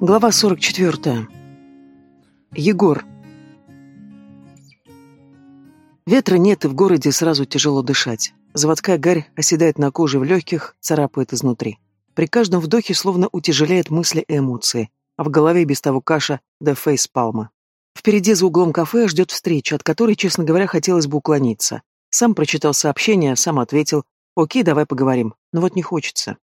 Глава 44. Егор. Ветра нет, и в городе сразу тяжело дышать. Заводская гарь оседает на коже в легких, царапает изнутри. При каждом вдохе словно утяжеляет мысли и эмоции, а в голове без того каша да фейс палма. Впереди за углом кафе ждет встреча, от которой, честно говоря, хотелось бы уклониться. Сам прочитал сообщение, сам ответил «Окей, давай поговорим», но вот не хочется.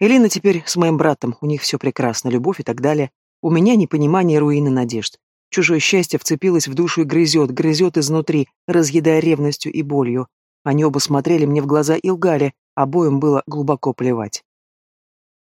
Элина теперь с моим братом, у них все прекрасно, любовь и так далее. У меня непонимание руины надежд. Чужое счастье вцепилось в душу и грызет, грызет изнутри, разъедая ревностью и болью. Они оба смотрели мне в глаза и лгали, обоим было глубоко плевать.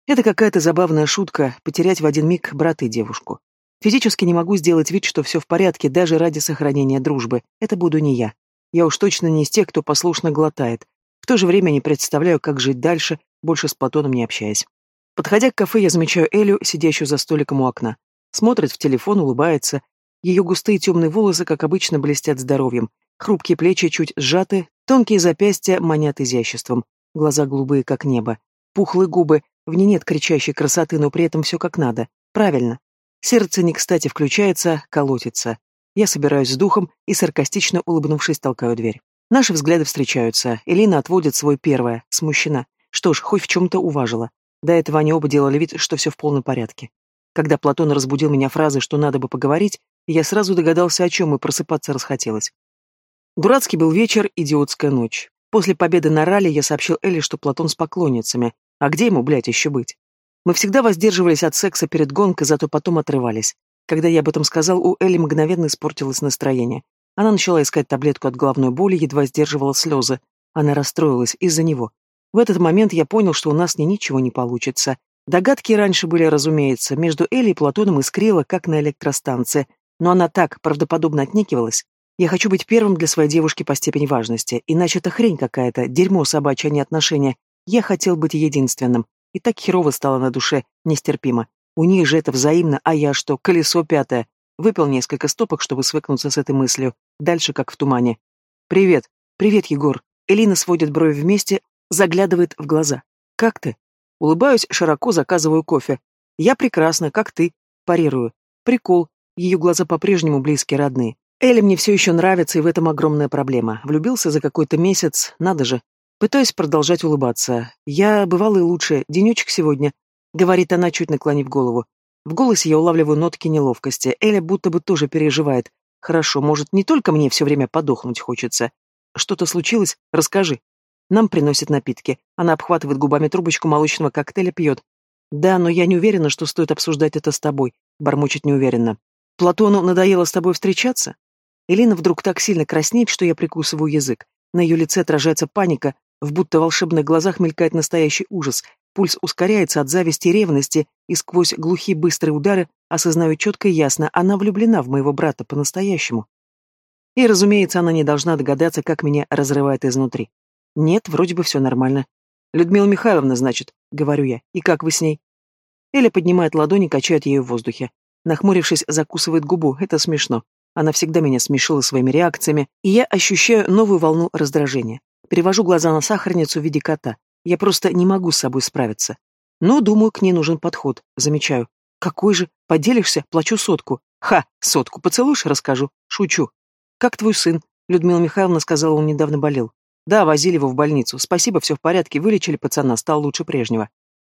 Это какая-то забавная шутка — потерять в один миг брата и девушку. Физически не могу сделать вид, что все в порядке, даже ради сохранения дружбы. Это буду не я. Я уж точно не из тех, кто послушно глотает. В то же время не представляю, как жить дальше, больше с Платоном не общаясь. Подходя к кафе, я замечаю Элю, сидящую за столиком у окна. Смотрит в телефон, улыбается. Ее густые темные волосы, как обычно, блестят здоровьем. Хрупкие плечи чуть сжаты, тонкие запястья манят изяществом. Глаза голубые, как небо. Пухлые губы, в ней нет кричащей красоты, но при этом все как надо. Правильно. Сердце не кстати включается, колотится. Я собираюсь с духом и, саркастично улыбнувшись, толкаю дверь. Наши взгляды встречаются. Элина отводит свой первое, смущена. Что ж, хоть в чем-то уважила. До этого они оба делали вид, что все в полном порядке. Когда Платон разбудил меня фразой, что надо бы поговорить, я сразу догадался, о чем и просыпаться расхотелось. Дурацкий был вечер, идиотская ночь. После победы на ралли я сообщил Элли, что Платон с поклонницами. А где ему, блядь, еще быть? Мы всегда воздерживались от секса перед гонкой, зато потом отрывались. Когда я об этом сказал, у Элли мгновенно испортилось настроение. Она начала искать таблетку от головной боли, едва сдерживала слезы. Она расстроилась из-за него. В этот момент я понял, что у нас ни ничего не получится. Догадки раньше были, разумеется, между Элей и Платоном искрило, как на электростанции, но она так правдоподобно отнекивалась. Я хочу быть первым для своей девушки по степени важности, иначе это хрень какая-то, дерьмо собачье, а не отношения. Я хотел быть единственным. И так херово стало на душе, нестерпимо. У них же это взаимно, а я что, колесо пятое. Выпил несколько стопок, чтобы свыкнуться с этой мыслью. Дальше как в тумане. «Привет. Привет, Егор». Элина сводит брови вместе, заглядывает в глаза. «Как ты?» Улыбаюсь, широко заказываю кофе. «Я прекрасно, как ты?» Парирую. «Прикол. Ее глаза по-прежнему близкие, родные. Элли мне все еще нравится, и в этом огромная проблема. Влюбился за какой-то месяц, надо же. Пытаюсь продолжать улыбаться. Я бывала и лучше. Денечек сегодня», — говорит она, чуть наклонив голову. В голосе я улавливаю нотки неловкости. Эля будто бы тоже переживает. Хорошо, может, не только мне все время подохнуть хочется. Что-то случилось? Расскажи. Нам приносят напитки. Она обхватывает губами трубочку молочного коктейля, пьет. Да, но я не уверена, что стоит обсуждать это с тобой. Бормочет неуверенно. Платону надоело с тобой встречаться? Элина вдруг так сильно краснеет, что я прикусываю язык. На ее лице отражается паника, в будто волшебных глазах мелькает настоящий ужас. Пульс ускоряется от зависти и ревности, и сквозь глухие быстрые удары осознаю четко и ясно, она влюблена в моего брата по-настоящему. И, разумеется, она не должна догадаться, как меня разрывает изнутри. Нет, вроде бы все нормально. Людмила Михайловна, значит, говорю я. И как вы с ней? Эля поднимает ладони, качает ее в воздухе. Нахмурившись, закусывает губу. Это смешно. Она всегда меня смешила своими реакциями, и я ощущаю новую волну раздражения. Перевожу глаза на сахарницу в виде кота. Я просто не могу с собой справиться. Но, думаю, к ней нужен подход. Замечаю. Какой же? Поделишься? Плачу сотку. Ха, сотку. Поцелуешь? Расскажу. Шучу. Как твой сын? Людмила Михайловна сказала, он недавно болел. Да, возили его в больницу. Спасибо, все в порядке, вылечили пацана, стал лучше прежнего.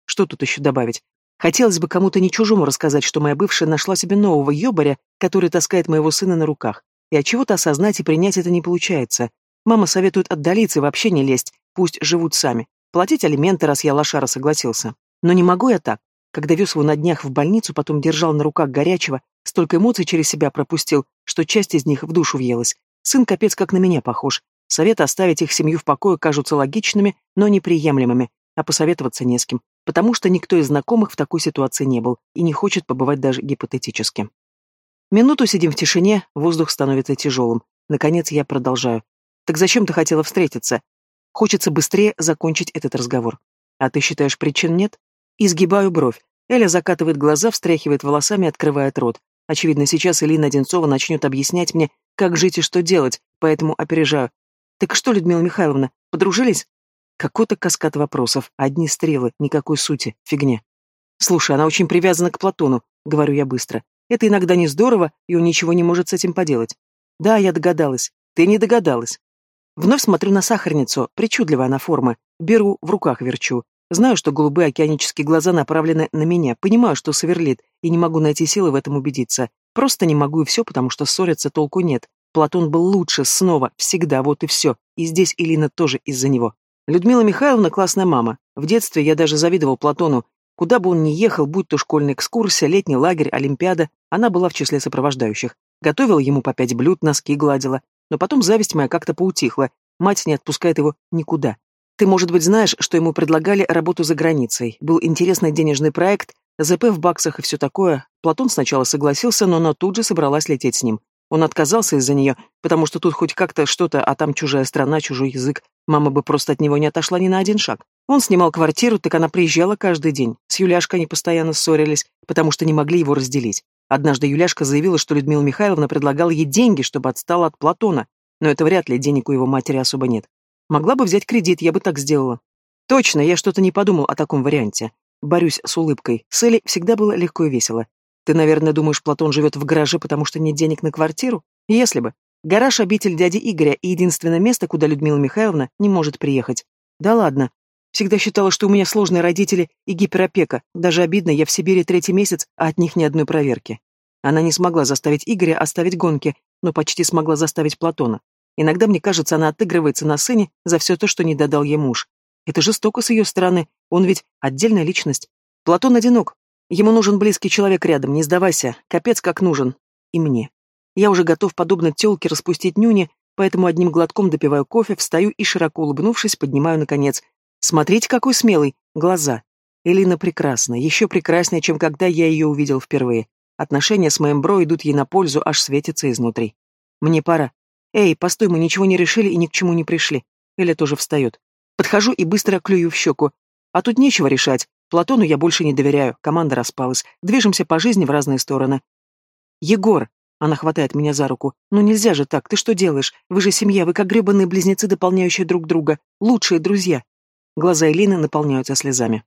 Что тут еще добавить? Хотелось бы кому-то не чужому рассказать, что моя бывшая нашла себе нового ёбаря, который таскает моего сына на руках. И от чего-то осознать и принять это не получается. Мама советует отдалиться и вообще не лезть, пусть живут сами. Платить алименты, раз я лошара согласился. Но не могу я так. Когда вез его на днях в больницу, потом держал на руках горячего, столько эмоций через себя пропустил, что часть из них в душу въелась. Сын капец как на меня похож. Советы оставить их семью в покое кажутся логичными, но неприемлемыми, а посоветоваться не с кем, потому что никто из знакомых в такой ситуации не был и не хочет побывать даже гипотетически. Минуту сидим в тишине, воздух становится тяжелым. Наконец я продолжаю. «Так зачем ты хотела встретиться? Хочется быстрее закончить этот разговор. А ты считаешь, причин нет?» Изгибаю бровь. Эля закатывает глаза, встряхивает волосами, открывает рот. Очевидно, сейчас Элина Одинцова начнет объяснять мне, как жить и что делать, поэтому опережаю. Так что, Людмила Михайловна, подружились? Какой-то каскад вопросов, одни стрелы, никакой сути, фигня. Слушай, она очень привязана к Платону, говорю я быстро. Это иногда не здорово, и он ничего не может с этим поделать. Да, я догадалась. Ты не догадалась. Вновь смотрю на сахарницу, причудливая она форма. Беру, в руках верчу. Знаю, что голубые океанические глаза направлены на меня, понимаю, что сверлит, и не могу найти силы в этом убедиться. Просто не могу и все, потому что ссориться толку нет. Платон был лучше, снова, всегда, вот и все. И здесь Илина тоже из-за него. Людмила Михайловна классная мама. В детстве я даже завидовал Платону. Куда бы он ни ехал, будь то школьная экскурсия, летний лагерь, олимпиада, она была в числе сопровождающих. Готовила ему по пять блюд, носки гладила. Но потом зависть моя как-то поутихла. Мать не отпускает его никуда. Ты, может быть, знаешь, что ему предлагали работу за границей. Был интересный денежный проект, ЗП в баксах и все такое. Платон сначала согласился, но она тут же собралась лететь с ним. Он отказался из-за нее, потому что тут хоть как-то что-то, а там чужая страна, чужой язык. Мама бы просто от него не отошла ни на один шаг. Он снимал квартиру, так она приезжала каждый день. С Юляшкой они постоянно ссорились, потому что не могли его разделить. Однажды Юляшка заявила, что Людмила Михайловна предлагала ей деньги, чтобы отстала от Платона. Но это вряд ли, денег у его матери особо нет. Могла бы взять кредит, я бы так сделала. Точно, я что-то не подумал о таком варианте. Борюсь с улыбкой. С Элей всегда было легко и весело. Ты, наверное, думаешь, Платон живет в гараже, потому что нет денег на квартиру? Если бы. Гараж — обитель дяди Игоря и единственное место, куда Людмила Михайловна не может приехать. Да ладно. Всегда считала, что у меня сложные родители и гиперопека. Даже обидно, я в Сибири третий месяц, а от них ни одной проверки. Она не смогла заставить Игоря оставить гонки, но почти смогла заставить Платона. Иногда, мне кажется, она отыгрывается на сыне за все то, что не додал ей муж. Это жестоко с ее стороны, он ведь отдельная личность. Платон одинок. Ему нужен близкий человек рядом, не сдавайся, капец как нужен. И мне. Я уже готов, подобно тёлке, распустить нюни, поэтому одним глотком допиваю кофе, встаю и, широко улыбнувшись, поднимаю, наконец. Смотрите, какой смелый. Глаза. Элина прекрасна, еще прекраснее, чем когда я ее увидел впервые. Отношения с моим бро идут ей на пользу, аж светятся изнутри. Мне пора. «Эй, постой, мы ничего не решили и ни к чему не пришли». Эля тоже встает. Подхожу и быстро клюю в щеку. А тут нечего решать. Платону я больше не доверяю, команда распалась. Движемся по жизни в разные стороны. «Егор!» — она хватает меня за руку. «Ну нельзя же так, ты что делаешь? Вы же семья, вы как гребаные близнецы, дополняющие друг друга. Лучшие друзья!» Глаза Элины наполняются слезами.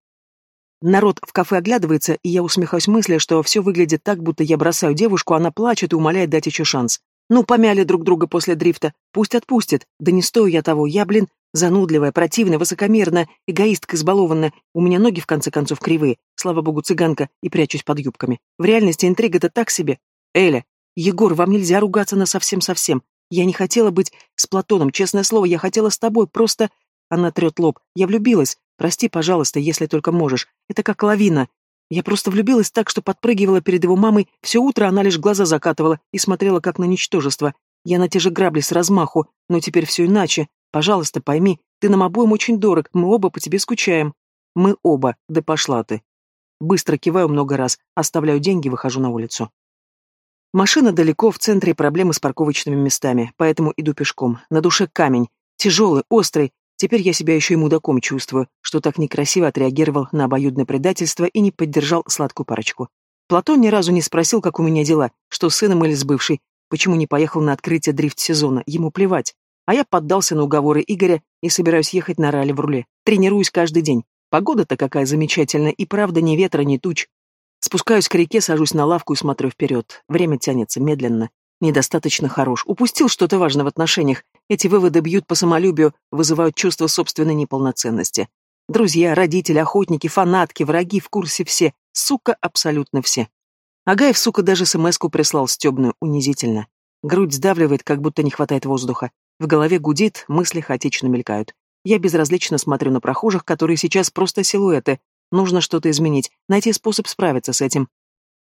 Народ в кафе оглядывается, и я усмехаюсь мысли, что все выглядит так, будто я бросаю девушку, она плачет и умоляет дать еще шанс. Ну, помяли друг друга после дрифта. Пусть отпустит. Да не стою я того. Я, блин, занудливая, противная, высокомерная, эгоистка избалованная. У меня ноги, в конце концов, кривые. Слава богу, цыганка, и прячусь под юбками. В реальности интрига-то так себе. Эля, Егор, вам нельзя ругаться на совсем-совсем. Я не хотела быть с Платоном, честное слово, я хотела с тобой, просто... Она трет лоб. Я влюбилась. Прости, пожалуйста, если только можешь. Это как лавина. Я просто влюбилась так, что подпрыгивала перед его мамой, все утро она лишь глаза закатывала и смотрела как на ничтожество. Я на те же грабли с размаху, но теперь все иначе. Пожалуйста, пойми, ты нам обоим очень дорог, мы оба по тебе скучаем. Мы оба, да пошла ты. Быстро киваю много раз, оставляю деньги, выхожу на улицу. Машина далеко, в центре проблемы с парковочными местами, поэтому иду пешком. На душе камень, тяжелый, острый, Теперь я себя еще и мудаком чувствую, что так некрасиво отреагировал на обоюдное предательство и не поддержал сладкую парочку. Платон ни разу не спросил, как у меня дела, что с сыном или с бывшей, почему не поехал на открытие дрифт-сезона, ему плевать. А я поддался на уговоры Игоря и собираюсь ехать на ралли в руле. Тренируюсь каждый день. Погода-то какая замечательная, и правда ни ветра, ни туч. Спускаюсь к реке, сажусь на лавку и смотрю вперед. Время тянется медленно. Недостаточно хорош. Упустил что-то важное в отношениях. Эти выводы бьют по самолюбию, вызывают чувство собственной неполноценности. Друзья, родители, охотники, фанатки, враги в курсе все. Сука, абсолютно все. Агаев, сука, даже смс-ку прислал стебную, унизительно. Грудь сдавливает, как будто не хватает воздуха. В голове гудит, мысли хаотично мелькают. Я безразлично смотрю на прохожих, которые сейчас просто силуэты. Нужно что-то изменить, найти способ справиться с этим.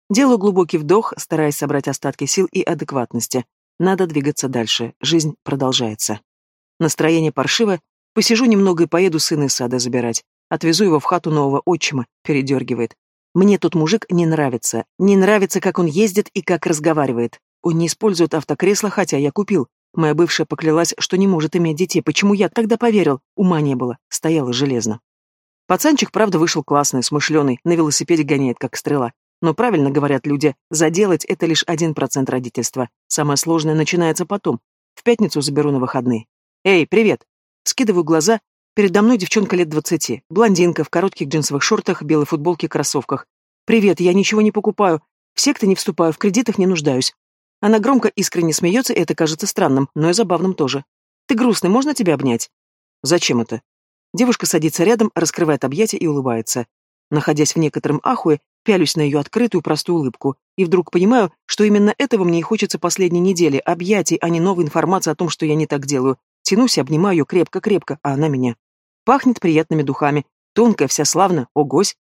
Делаю глубокий вдох, стараясь собрать остатки сил и адекватности. Надо двигаться дальше, жизнь продолжается. Настроение паршивое, посижу немного и поеду сына из сада забирать. Отвезу его в хату нового отчима, передергивает. Мне тут мужик не нравится. Не нравится, как он ездит и как разговаривает. Он не использует автокресло, хотя я купил. Моя бывшая поклялась, что не может иметь детей. Почему я тогда поверил? Ума не было. Стояла железно. Пацанчик, правда, вышел классный, смышленый, на велосипеде гоняет, как стрела. Но правильно говорят люди, заделать это лишь один процент родительства. Самое сложное начинается потом. В пятницу заберу на выходные. Эй, привет! Скидываю глаза, Передо мной девчонка лет двадцати, блондинка в коротких джинсовых шортах, белой футболке, кроссовках. «Привет, я ничего не покупаю. В секты не вступаю, в кредитах не нуждаюсь». Она громко искренне смеется, и это кажется странным, но и забавным тоже. «Ты грустный, можно тебя обнять?» «Зачем это?» Девушка садится рядом, раскрывает объятия и улыбается. Находясь в некотором ахуе, пялюсь на ее открытую простую улыбку, и вдруг понимаю, что именно этого мне и хочется последней недели, объятий, а не новой информации о том, что я не так делаю. Тянусь обнимаю ее крепко-крепко, а она меня. Пахнет приятными духами, тонкая, вся славно, огось.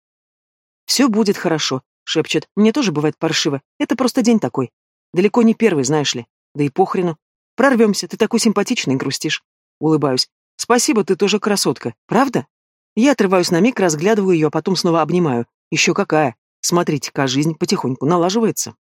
«Все будет хорошо», — шепчет. «Мне тоже бывает паршиво. Это просто день такой. Далеко не первый, знаешь ли. Да и похрену. Прорвемся, ты такой симпатичный, грустишь». Улыбаюсь. «Спасибо, ты тоже красотка. Правда?» Я отрываюсь на миг, разглядываю ее, а потом снова обнимаю. Еще какая. Смотрите-ка, жизнь потихоньку налаживается.